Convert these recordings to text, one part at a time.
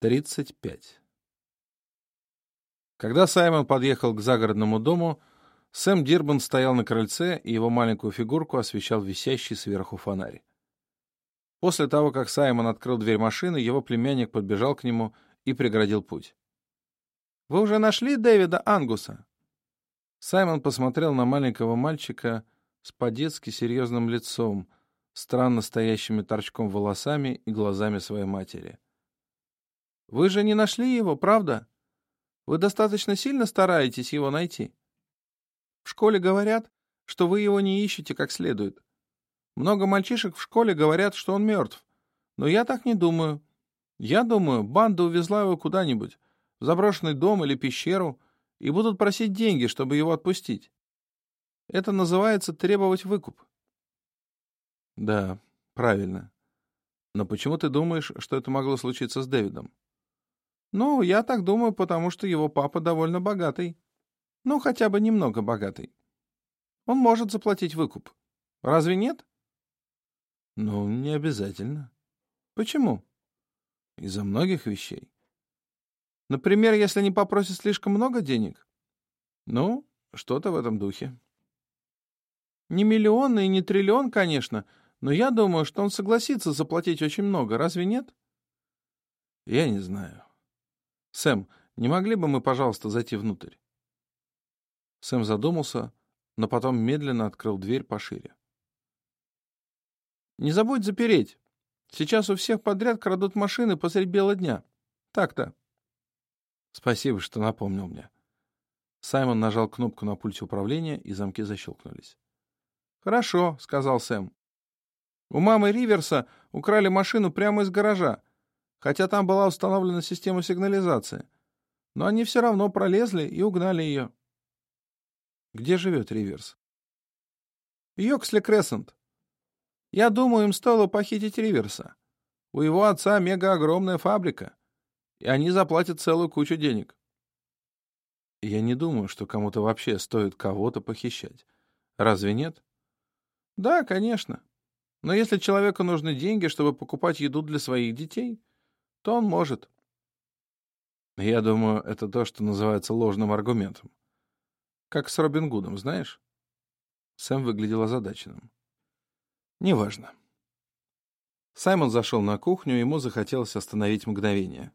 35. Когда Саймон подъехал к загородному дому, Сэм Дирбан стоял на крыльце, и его маленькую фигурку освещал висящий сверху фонарь. После того, как Саймон открыл дверь машины, его племянник подбежал к нему и преградил путь. «Вы уже нашли Дэвида Ангуса?» Саймон посмотрел на маленького мальчика с по-детски серьезным лицом, странно стоящими торчком волосами и глазами своей матери. Вы же не нашли его, правда? Вы достаточно сильно стараетесь его найти. В школе говорят, что вы его не ищете как следует. Много мальчишек в школе говорят, что он мертв. Но я так не думаю. Я думаю, банда увезла его куда-нибудь, в заброшенный дом или пещеру, и будут просить деньги, чтобы его отпустить. Это называется требовать выкуп. Да, правильно. Но почему ты думаешь, что это могло случиться с Дэвидом? Ну, я так думаю, потому что его папа довольно богатый. Ну, хотя бы немного богатый. Он может заплатить выкуп. Разве нет? Ну, не обязательно. Почему? Из-за многих вещей. Например, если не попросит слишком много денег? Ну, что-то в этом духе. Не миллион и не триллион, конечно, но я думаю, что он согласится заплатить очень много, разве нет? Я не знаю. «Сэм, не могли бы мы, пожалуйста, зайти внутрь?» Сэм задумался, но потом медленно открыл дверь пошире. «Не забудь запереть. Сейчас у всех подряд крадут машины посреди бела дня. Так-то». «Спасибо, что напомнил мне». Саймон нажал кнопку на пульте управления, и замки защелкнулись. «Хорошо», — сказал Сэм. «У мамы Риверса украли машину прямо из гаража, хотя там была установлена система сигнализации. Но они все равно пролезли и угнали ее. Где живет Риверс? Йоксли Крессент. Я думаю, им стоило похитить Риверса. У его отца мега-огромная фабрика, и они заплатят целую кучу денег. Я не думаю, что кому-то вообще стоит кого-то похищать. Разве нет? Да, конечно. Но если человеку нужны деньги, чтобы покупать еду для своих детей, то он может. Я думаю, это то, что называется ложным аргументом. Как с Робин Гудом, знаешь? Сэм выглядел озадаченным. Неважно. Саймон зашел на кухню, ему захотелось остановить мгновение.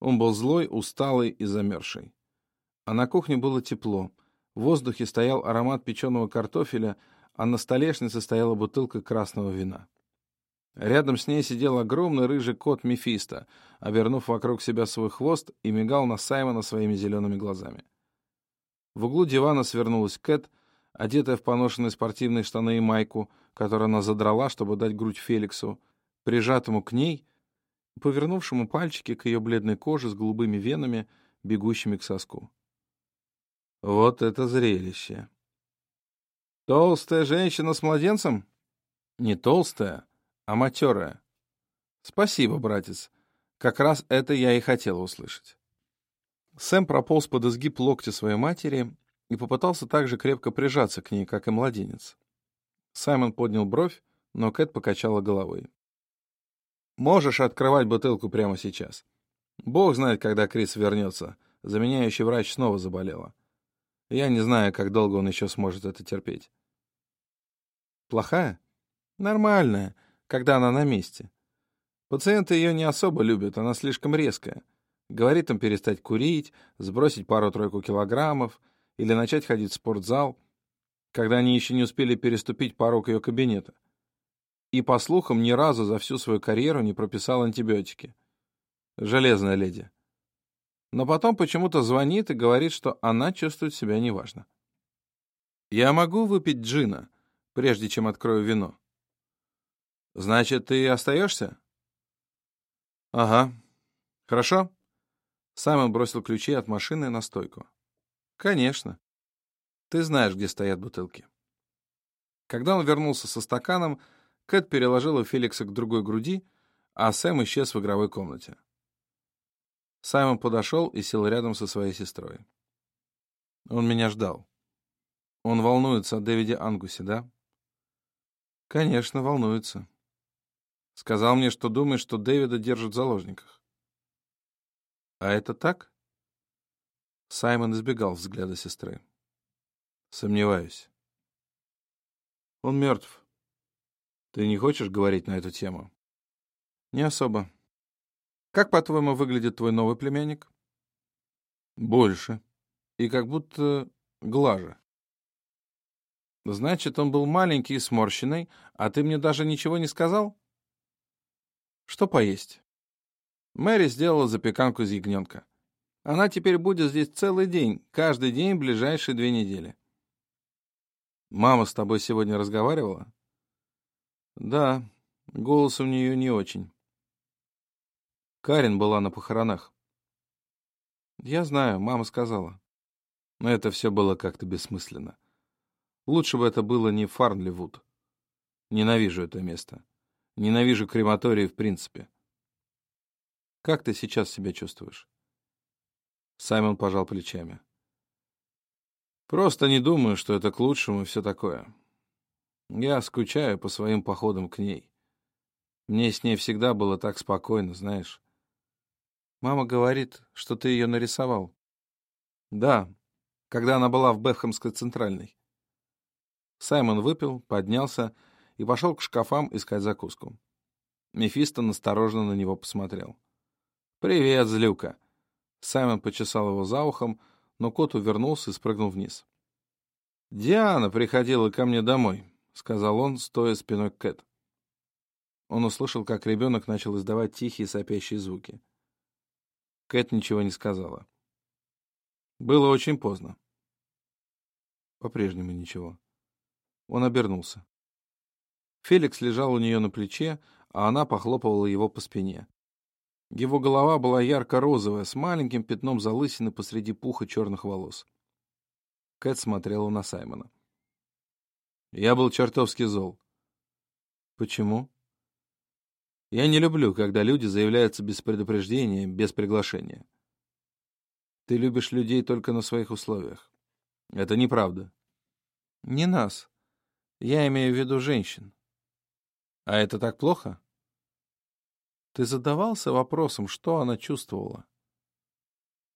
Он был злой, усталый и замерзший. А на кухне было тепло. В воздухе стоял аромат печеного картофеля, а на столешнице стояла бутылка красного вина. Рядом с ней сидел огромный рыжий кот Мефисто, обернув вокруг себя свой хвост и мигал на Саймона своими зелеными глазами. В углу дивана свернулась Кэт, одетая в поношенные спортивные штаны и майку, которую она задрала, чтобы дать грудь Феликсу, прижатому к ней, повернувшему пальчики к ее бледной коже с голубыми венами, бегущими к соску. Вот это зрелище! Толстая женщина с младенцем? Не толстая, а матерая. Спасибо, братец. Как раз это я и хотел услышать. Сэм прополз под изгиб локтя своей матери и попытался так же крепко прижаться к ней, как и младенец. Саймон поднял бровь, но Кэт покачала головой. «Можешь открывать бутылку прямо сейчас. Бог знает, когда Крис вернется. Заменяющий врач снова заболела. Я не знаю, как долго он еще сможет это терпеть». «Плохая?» «Нормальная когда она на месте. Пациенты ее не особо любят, она слишком резкая. Говорит им перестать курить, сбросить пару-тройку килограммов или начать ходить в спортзал, когда они еще не успели переступить порог ее кабинета. И, по слухам, ни разу за всю свою карьеру не прописал антибиотики. Железная леди. Но потом почему-то звонит и говорит, что она чувствует себя неважно. «Я могу выпить джина, прежде чем открою вино?» Значит, ты остаешься? Ага. Хорошо. Саймон бросил ключи от машины на стойку. Конечно. Ты знаешь, где стоят бутылки. Когда он вернулся со стаканом, Кэт переложила Феликса к другой груди, а Сэм исчез в игровой комнате. Саймон подошел и сел рядом со своей сестрой. Он меня ждал. Он волнуется о Дэвиде Ангусе, да? Конечно, волнуется. Сказал мне, что думает, что Дэвида держат в заложниках. А это так? Саймон избегал взгляда сестры. Сомневаюсь. Он мертв. Ты не хочешь говорить на эту тему? Не особо. Как, по-твоему, выглядит твой новый племянник? Больше. И как будто глаже. Значит, он был маленький и сморщенный, а ты мне даже ничего не сказал? Что поесть? Мэри сделала запеканку из ягненка. Она теперь будет здесь целый день, каждый день ближайшие две недели. Мама с тобой сегодня разговаривала? Да, голос у нее не очень. Карин была на похоронах. Я знаю, мама сказала. Но это все было как-то бессмысленно. Лучше бы это было не Фарнливуд. Ненавижу это место. Ненавижу крематории в принципе. Как ты сейчас себя чувствуешь? Саймон пожал плечами. Просто не думаю, что это к лучшему и все такое. Я скучаю по своим походам к ней. Мне с ней всегда было так спокойно, знаешь. Мама говорит, что ты ее нарисовал. Да, когда она была в Бэфхэмской центральной. Саймон выпил, поднялся и пошел к шкафам искать закуску. Мефисто настороженно на него посмотрел. «Привет, злюка!» Саймон почесал его за ухом, но кот увернулся и спрыгнул вниз. «Диана приходила ко мне домой», — сказал он, стоя спиной к Кэт. Он услышал, как ребенок начал издавать тихие сопящие звуки. Кэт ничего не сказала. Было очень поздно. По-прежнему ничего. Он обернулся. Феликс лежал у нее на плече, а она похлопывала его по спине. Его голова была ярко-розовая, с маленьким пятном залысины посреди пуха черных волос. Кэт смотрела на Саймона. Я был чертовски зол. Почему? Я не люблю, когда люди заявляются без предупреждения, без приглашения. Ты любишь людей только на своих условиях. Это неправда. Не нас. Я имею в виду женщин. А это так плохо? Ты задавался вопросом, что она чувствовала?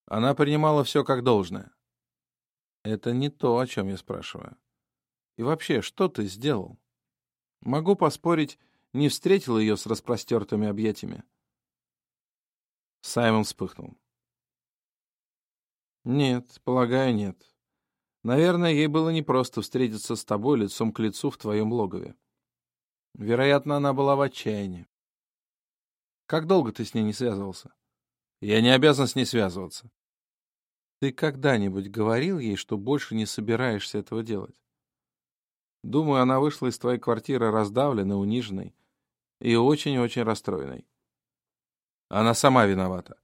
Она принимала все как должное. Это не то, о чем я спрашиваю. И вообще, что ты сделал? Могу поспорить, не встретил ее с распростертыми объятиями. Саймон вспыхнул. Нет, полагаю, нет. Наверное, ей было непросто встретиться с тобой лицом к лицу в твоем логове. Вероятно, она была в отчаянии. Как долго ты с ней не связывался? Я не обязан с ней связываться. Ты когда-нибудь говорил ей, что больше не собираешься этого делать? Думаю, она вышла из твоей квартиры раздавленной, униженной и очень-очень расстроенной. Она сама виновата.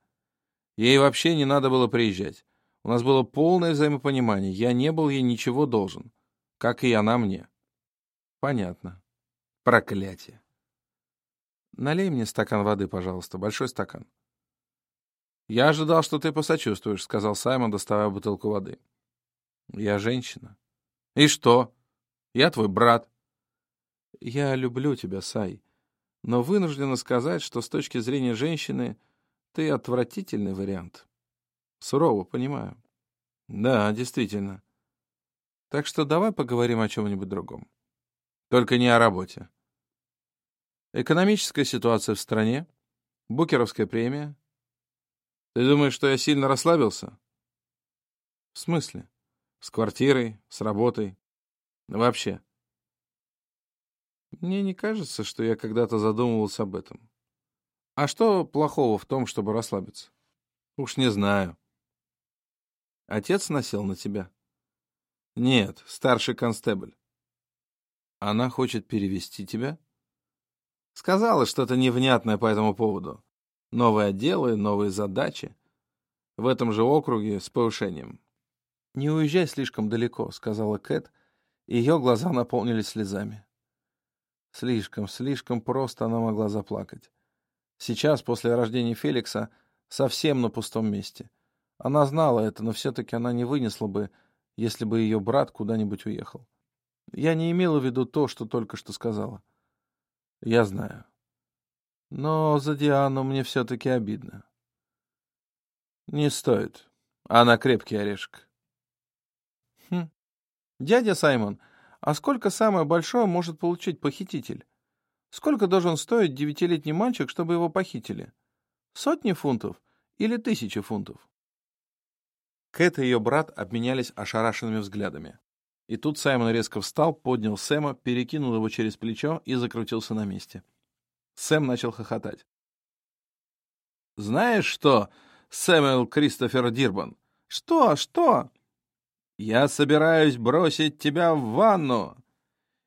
Ей вообще не надо было приезжать. У нас было полное взаимопонимание. Я не был ей ничего должен, как и она мне. Понятно. Проклятие. Налей мне стакан воды, пожалуйста, большой стакан. Я ожидал, что ты посочувствуешь, сказал Саймон, доставая бутылку воды. Я женщина. И что? Я твой брат. Я люблю тебя, Сай, но вынуждена сказать, что с точки зрения женщины ты отвратительный вариант. Сурово, понимаю. Да, действительно. Так что давай поговорим о чем-нибудь другом. Только не о работе. Экономическая ситуация в стране, Букеровская премия. Ты думаешь, что я сильно расслабился? В смысле? С квартирой, с работой. Вообще. Мне не кажется, что я когда-то задумывался об этом. А что плохого в том, чтобы расслабиться? Уж не знаю. Отец носил на тебя? Нет, старший констебль. Она хочет перевести тебя? Сказала что-то невнятное по этому поводу. Новые отделы, новые задачи. В этом же округе с повышением. «Не уезжай слишком далеко», — сказала Кэт, и ее глаза наполнились слезами. Слишком, слишком просто она могла заплакать. Сейчас, после рождения Феликса, совсем на пустом месте. Она знала это, но все-таки она не вынесла бы, если бы ее брат куда-нибудь уехал. Я не имела в виду то, что только что сказала. Я знаю. Но за Диану мне все-таки обидно. Не стоит. Она крепкий орешек. Хм. Дядя Саймон, а сколько самое большое может получить похититель? Сколько должен стоить девятилетний мальчик, чтобы его похитили? Сотни фунтов или тысячи фунтов? Кэт и ее брат обменялись ошарашенными взглядами. И тут Саймон резко встал, поднял Сэма, перекинул его через плечо и закрутился на месте. Сэм начал хохотать. «Знаешь что, Сэмюэл Кристофер Дирбан?» «Что? Что?» «Я собираюсь бросить тебя в ванну!»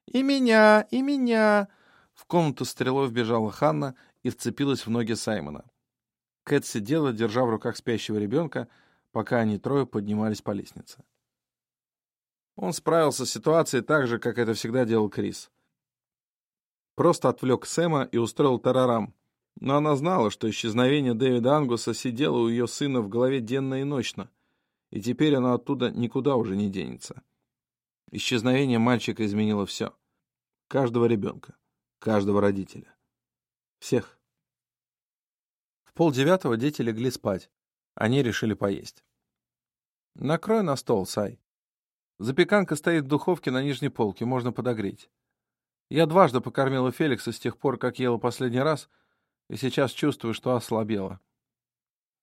«И меня, и меня!» В комнату стрелой вбежала Ханна и вцепилась в ноги Саймона. Кэт сидела, держа в руках спящего ребенка, пока они трое поднимались по лестнице. Он справился с ситуацией так же, как это всегда делал Крис. Просто отвлек Сэма и устроил тарарам. Но она знала, что исчезновение Дэвида Ангуса сидело у ее сына в голове денно и ночно, и теперь она оттуда никуда уже не денется. Исчезновение мальчика изменило все. Каждого ребенка, каждого родителя. Всех. В полдевятого дети легли спать. Они решили поесть. «Накрой на стол, Сай», Запеканка стоит в духовке на нижней полке, можно подогреть. Я дважды покормила Феликса с тех пор, как ела последний раз, и сейчас чувствую, что ослабела.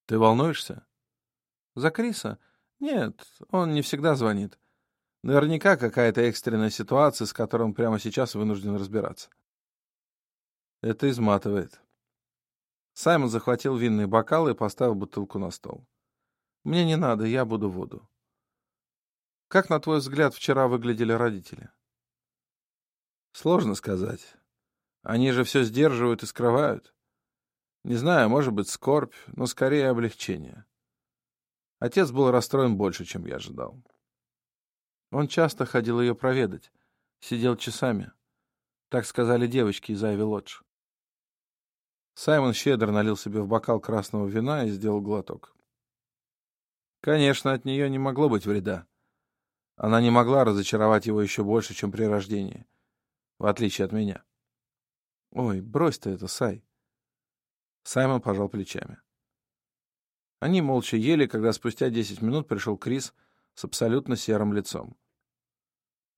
Ты волнуешься? За Криса? Нет, он не всегда звонит. Наверняка какая-то экстренная ситуация, с которой он прямо сейчас вынужден разбираться. Это изматывает. Саймон захватил винные бокалы и поставил бутылку на стол. Мне не надо, я буду воду. Как, на твой взгляд, вчера выглядели родители? Сложно сказать. Они же все сдерживают и скрывают. Не знаю, может быть, скорбь, но скорее облегчение. Отец был расстроен больше, чем я ожидал. Он часто ходил ее проведать, сидел часами. Так сказали девочки из Айви Лодж. Саймон щедро налил себе в бокал красного вина и сделал глоток. Конечно, от нее не могло быть вреда. Она не могла разочаровать его еще больше, чем при рождении, в отличие от меня. «Ой, брось ты это, Сай!» Саймон пожал плечами. Они молча ели, когда спустя десять минут пришел Крис с абсолютно серым лицом.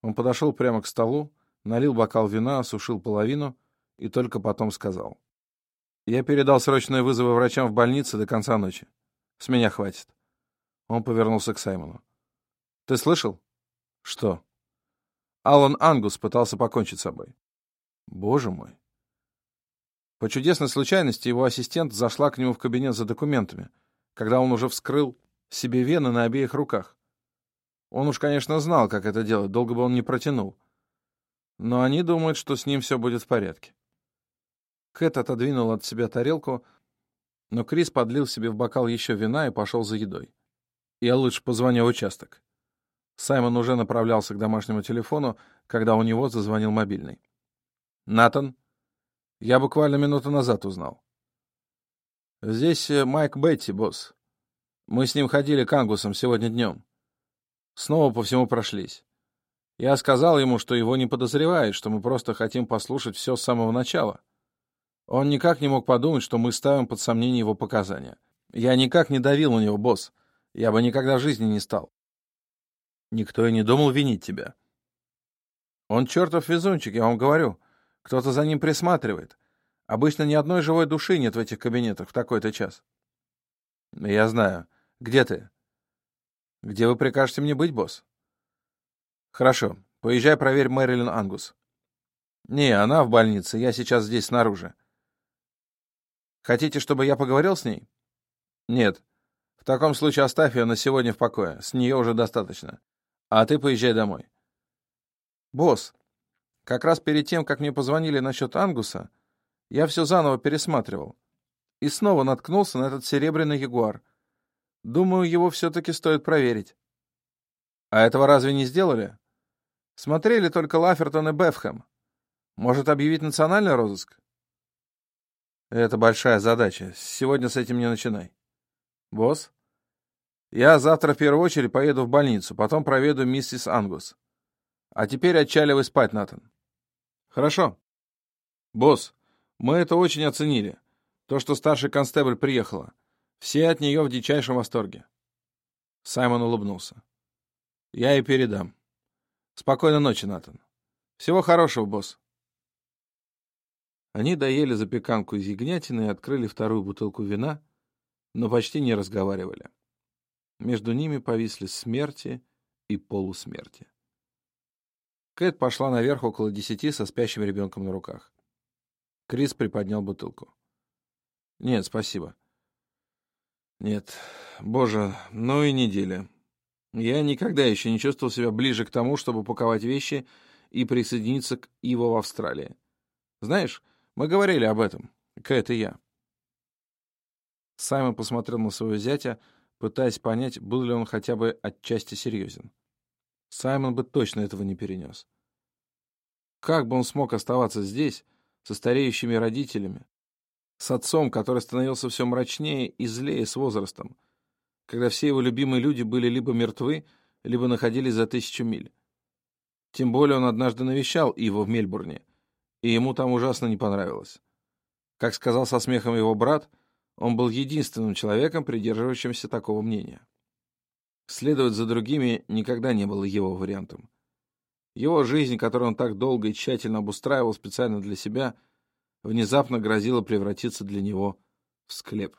Он подошел прямо к столу, налил бокал вина, осушил половину и только потом сказал. «Я передал срочные вызовы врачам в больнице до конца ночи. С меня хватит». Он повернулся к Саймону. «Ты слышал?» Что? Алан Ангус пытался покончить с собой. Боже мой. По чудесной случайности его ассистент зашла к нему в кабинет за документами, когда он уже вскрыл себе вены на обеих руках. Он уж, конечно, знал, как это делать, долго бы он не протянул. Но они думают, что с ним все будет в порядке. Кэт отодвинул от себя тарелку, но Крис подлил себе в бокал еще вина и пошел за едой. Я лучше позвоню в участок. Саймон уже направлялся к домашнему телефону, когда у него зазвонил мобильный. «Натан?» «Я буквально минуту назад узнал». «Здесь э, Майк Бетти, босс. Мы с ним ходили к Ангусам сегодня днем. Снова по всему прошлись. Я сказал ему, что его не подозревает, что мы просто хотим послушать все с самого начала. Он никак не мог подумать, что мы ставим под сомнение его показания. Я никак не давил на него, босс. Я бы никогда в жизни не стал. Никто и не думал винить тебя. Он чертов везунчик, я вам говорю. Кто-то за ним присматривает. Обычно ни одной живой души нет в этих кабинетах в такой-то час. Я знаю. Где ты? Где вы прикажете мне быть, босс? Хорошо. Поезжай, проверь Мэрилин Ангус. Не, она в больнице. Я сейчас здесь снаружи. Хотите, чтобы я поговорил с ней? Нет. В таком случае оставь ее на сегодня в покое. С нее уже достаточно. А ты поезжай домой. Босс, как раз перед тем, как мне позвонили насчет Ангуса, я все заново пересматривал. И снова наткнулся на этот серебряный ягуар. Думаю, его все-таки стоит проверить. А этого разве не сделали? Смотрели только Лафертон и Бефхэм. Может, объявить национальный розыск? Это большая задача. Сегодня с этим не начинай. Босс? Я завтра в первую очередь поеду в больницу, потом проведу миссис Ангус. А теперь отчаливай спать, Натан. Хорошо. Босс, мы это очень оценили. То, что старший констебль приехала. Все от нее в дичайшем восторге. Саймон улыбнулся. Я и передам. Спокойной ночи, Натан. Всего хорошего, босс. Они доели запеканку из ягнятины и открыли вторую бутылку вина, но почти не разговаривали. Между ними повисли смерти и полусмерти. Кэт пошла наверх около десяти со спящим ребенком на руках. Крис приподнял бутылку. «Нет, спасибо». «Нет, боже, ну и неделя. Я никогда еще не чувствовал себя ближе к тому, чтобы паковать вещи и присоединиться к Иво в Австралии. Знаешь, мы говорили об этом, Кэт и я». Саймон посмотрел на своего зятя, пытаясь понять, был ли он хотя бы отчасти серьезен. Саймон бы точно этого не перенес. Как бы он смог оставаться здесь, со стареющими родителями, с отцом, который становился все мрачнее и злее с возрастом, когда все его любимые люди были либо мертвы, либо находились за тысячу миль. Тем более он однажды навещал его в Мельбурне, и ему там ужасно не понравилось. Как сказал со смехом его брат, он был единственным человеком, придерживающимся такого мнения. Следовать за другими никогда не было его вариантом. Его жизнь, которую он так долго и тщательно обустраивал специально для себя, внезапно грозила превратиться для него в склеп.